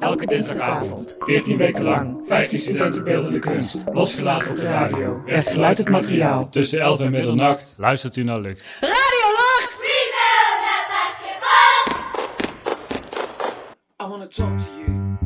Elke dinsdagavond, 14 weken lang, 15 studenten beeldende kunst. Losgelaten op de radio. Echt geluid het materiaal. Tussen 11 en middernacht luistert u naar Lucht. Radio Lucht! I want to talk to you.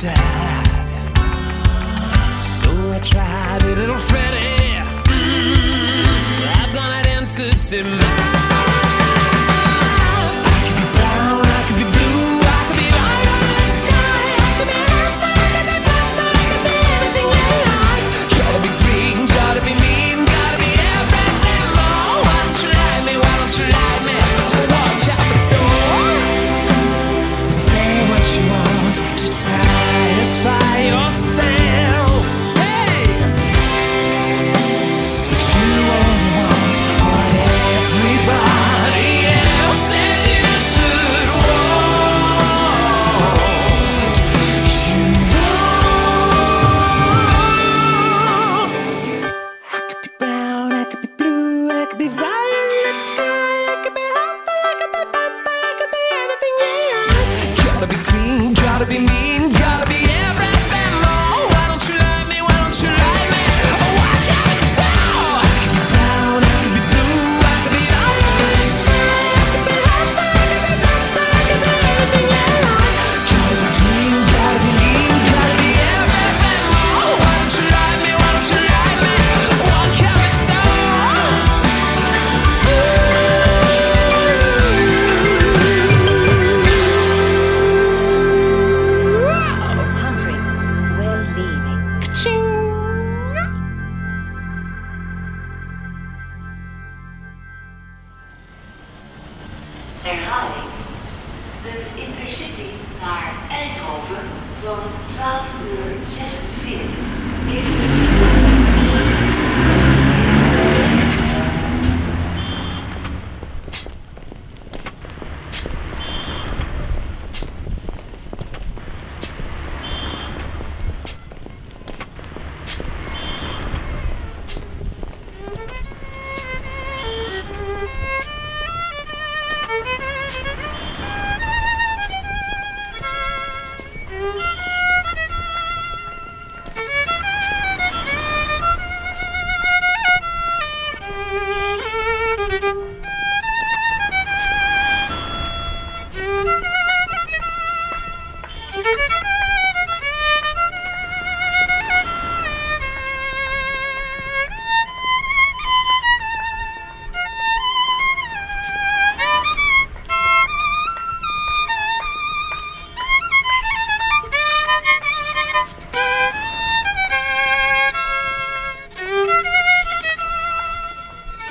sad. So I tried it, little Freddy. Mm, I've got an answer to into herhaling. De Intercity naar Eindhoven van 12.46. uur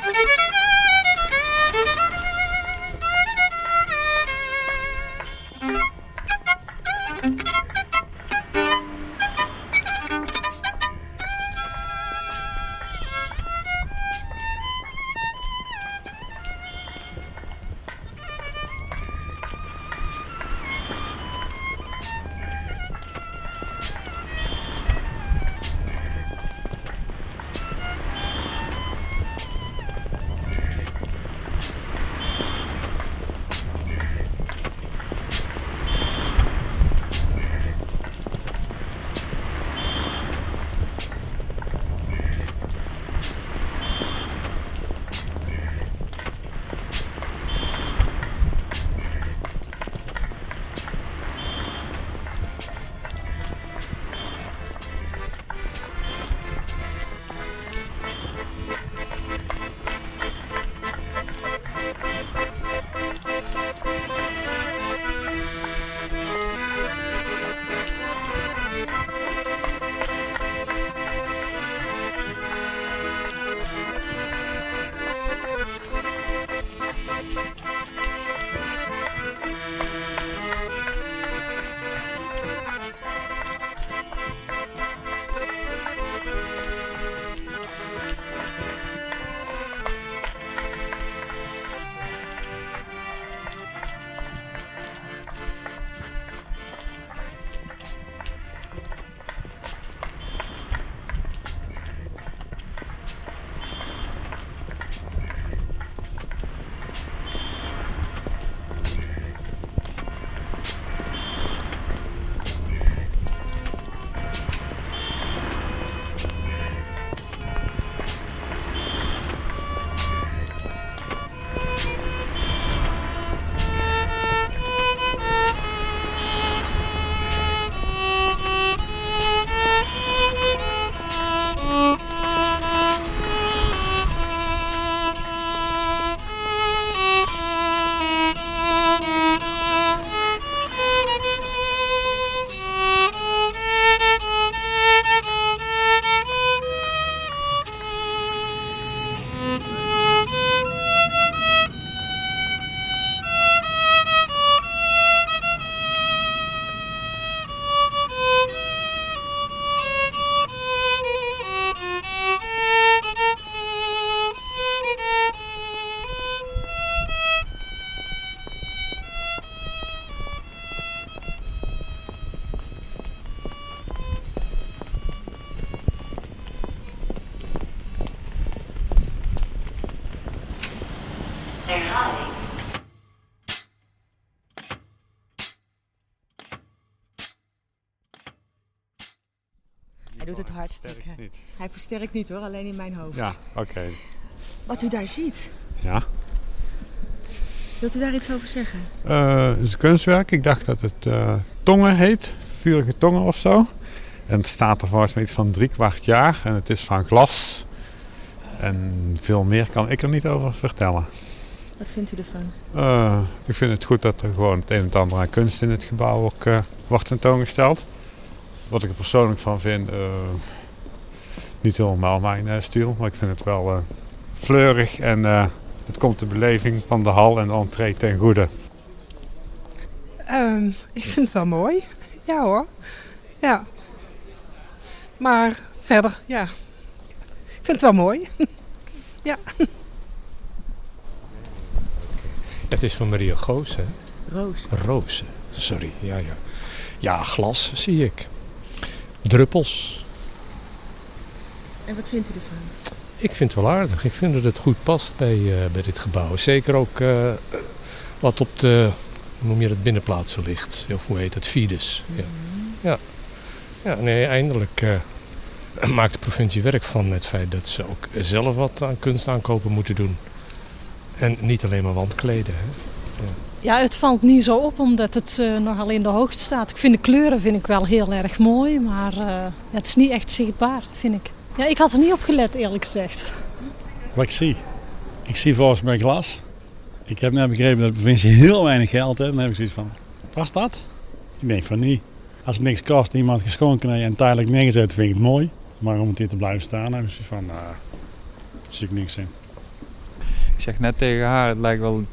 Thank you. Hij doet het hartstikke. Hij versterkt niet hoor, alleen in mijn hoofd. Ja, oké. Wat u daar ziet. Ja. Wilt u daar iets over zeggen? Eh, het is een kunstwerk. Ik dacht dat het eh, tongen heet. Vurige tongen of zo. En het staat er volgens mij iets van drie kwart jaar. En het is van glas. En veel meer kan ik er niet over vertellen. Wat vindt u ervan? Eh, ik vind het goed dat er gewoon het een en het ander aan kunst in het gebouw ook eh, wordt tentoongesteld. Wat ik er persoonlijk van vind, eh, niet helemaal mijn stijl. Maar ik vind het wel eh, fleurig en eh, het komt de beleving van de hal en de entree ten goede. Ehm, ik vind het wel mooi. Ja hoor. Ja. Maar verder, ja. Ik vind het wel mooi. ja. Het is van Maria Goos, hè? Roos. Roos. Sorry, ja, ja. Ja, glas zie ik. Druppels. En wat vindt u ervan? Ik vind het wel aardig. Ik vind dat het goed past bij, eh, bij dit gebouw. Zeker ook eh, wat op de, hoe noem je dat, binnenplaatsen ligt. Of hoe heet het, fides. Ja, ja. ja nee, eindelijk eh, maakt de provincie werk van het feit dat ze ook zelf wat aan kunst aankopen moeten doen. En niet alleen maar wandkleden. Hè. Ja, het valt niet zo op omdat het eh, nogal in de hoogte staat. Ik vind de kleuren vind ik wel heel erg mooi, maar eh, het is niet echt zichtbaar, vind ik. Ja, ik had er niet op gelet, eerlijk gezegd. Wat ik zie. Ik zie volgens mij glas. Ik heb net begrepen dat de provincie heel weinig geld heeft. Dan heb ik zoiets van, past dat? Ik denk van niet. Als het niks kost en iemand geschonken heeft en tijdelijk neergezet, vind ik het mooi. Maar om het hier te blijven staan, heb ik zoiets van, nou, zie ik niks in. Ik zeg net tegen haar, het lijkt wel